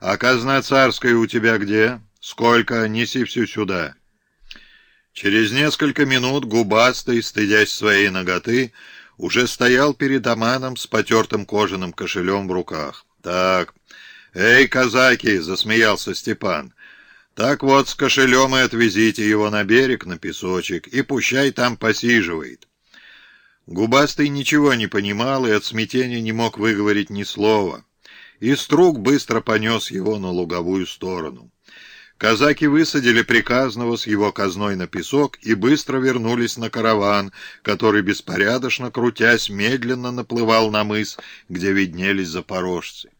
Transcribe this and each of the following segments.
«А казна царская у тебя где? Сколько? Неси всю сюда». Через несколько минут губастый, стыдясь своей ноготы, уже стоял перед Аманом с потертым кожаным кошелем в руках. «Так, эй, казаки!» — засмеялся Степан. «Так вот, с кошелем и отвезите его на берег, на песочек, и пущай там посиживает». Губастый ничего не понимал и от смятения не мог выговорить ни слова. И струк быстро понес его на луговую сторону. Казаки высадили приказного с его казной на песок и быстро вернулись на караван, который, беспорядочно крутясь, медленно наплывал на мыс, где виднелись запорожцы.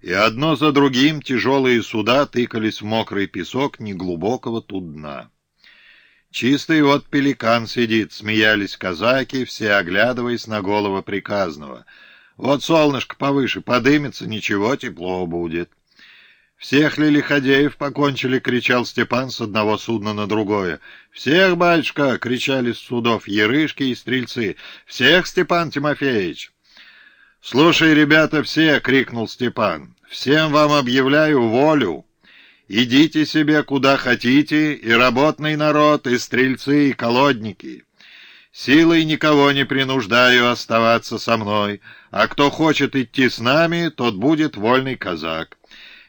И одно за другим тяжелые суда тыкались в мокрый песок неглубокого тут дна. «Чистый вот пеликан сидит», — смеялись казаки, все оглядываясь на голову приказного. «Вот солнышко повыше подымется, ничего, тепло будет». «Всех ли лиходеев покончили?» — кричал Степан с одного судна на другое. «Всех, батюшка!» — кричали с судов ерышки и стрельцы. «Всех, Степан Тимофеевич!» «Слушай, ребята, все!» — крикнул Степан. «Всем вам объявляю волю! Идите себе куда хотите, и работный народ, и стрельцы, и колодники!» Силой никого не принуждаю оставаться со мной, а кто хочет идти с нами, тот будет вольный казак.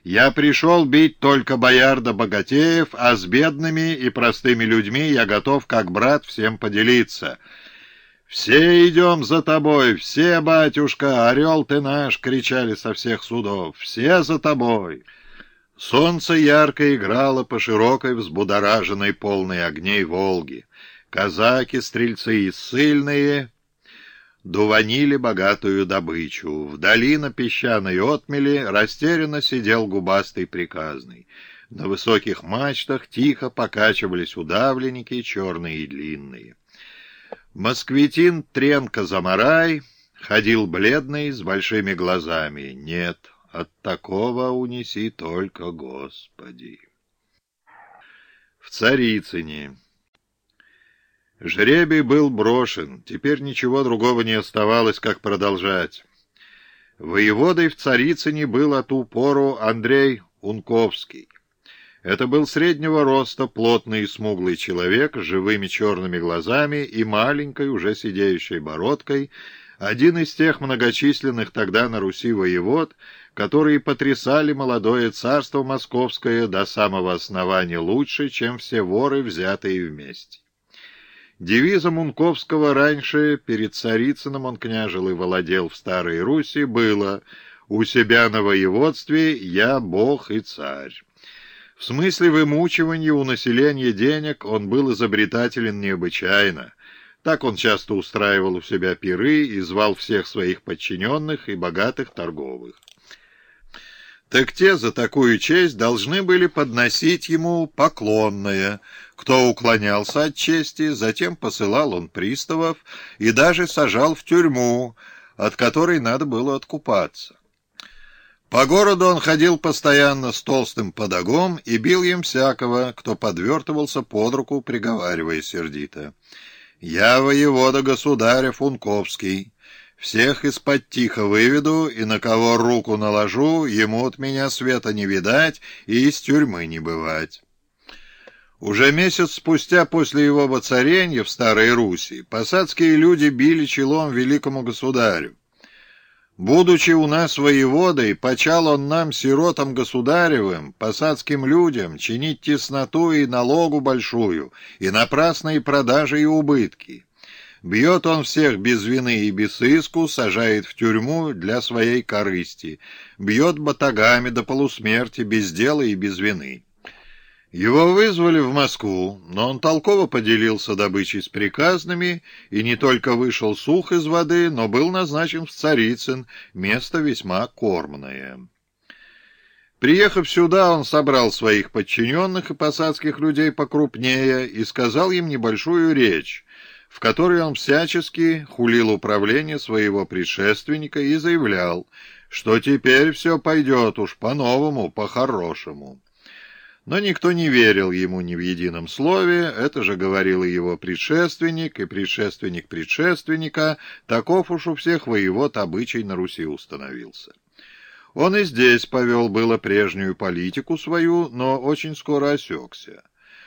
Я пришел бить только бояр да богатеев, а с бедными и простыми людьми я готов как брат всем поделиться. «Все идем за тобой, все, батюшка, орел ты наш!» — кричали со всех судов. «Все за тобой!» Солнце ярко играло по широкой, взбудораженной, полной огней Волги. Казаки, стрельцы и ссыльные дуванили богатую добычу. Вдали на песчаной отмели растерянно сидел губастый приказный. На высоких мачтах тихо покачивались удавленники, черные и длинные. Москвитин Тренко-Замарай ходил бледный, с большими глазами. Нет, от такого унеси только Господи. В Царицыне Жребий был брошен, теперь ничего другого не оставалось, как продолжать. Воеводой в Царицыне был от упору Андрей Унковский. Это был среднего роста, плотный и смуглый человек с живыми черными глазами и маленькой, уже сидеющей бородкой, один из тех многочисленных тогда на Руси воевод, которые потрясали молодое царство московское до самого основания лучше, чем все воры, взятые вместе. Девизом Унковского раньше перед Царицыным он княжил и владел в Старой Руси было «У себя на воеводстве я бог и царь». В смысле вымучивания у населения денег он был изобретателен необычайно. Так он часто устраивал у себя пиры и звал всех своих подчиненных и богатых торговых. Так те за такую честь должны были подносить ему поклонное. Кто уклонялся от чести, затем посылал он приставов и даже сажал в тюрьму, от которой надо было откупаться. По городу он ходил постоянно с толстым подогом и бил им всякого, кто подвертывался под руку, приговаривая сердито. «Я воевода государя Функовский». Всех из-под тихо выведу, и на кого руку наложу, ему от меня света не видать и из тюрьмы не бывать. Уже месяц спустя после его воцарения в Старой Руси посадские люди били челом великому государю. Будучи у нас воеводой, почал он нам, сиротам государевым, посадским людям, чинить тесноту и налогу большую, и напрасные продажи и убытки. Бьет он всех без вины и без иску, сажает в тюрьму для своей корысти, бьет батагами до полусмерти, без дела и без вины. Его вызвали в Москву, но он толково поделился добычей с приказными и не только вышел сух из воды, но был назначен в Царицын, место весьма кормное. Приехав сюда, он собрал своих подчиненных и посадских людей покрупнее и сказал им небольшую речь, в которой он всячески хулил управление своего предшественника и заявлял, что теперь все пойдет уж по-новому, по-хорошему. Но никто не верил ему ни в едином слове, это же говорил и его предшественник, и предшественник предшественника, таков уж у всех воевод обычай на Руси установился. Он и здесь повел было прежнюю политику свою, но очень скоро осекся.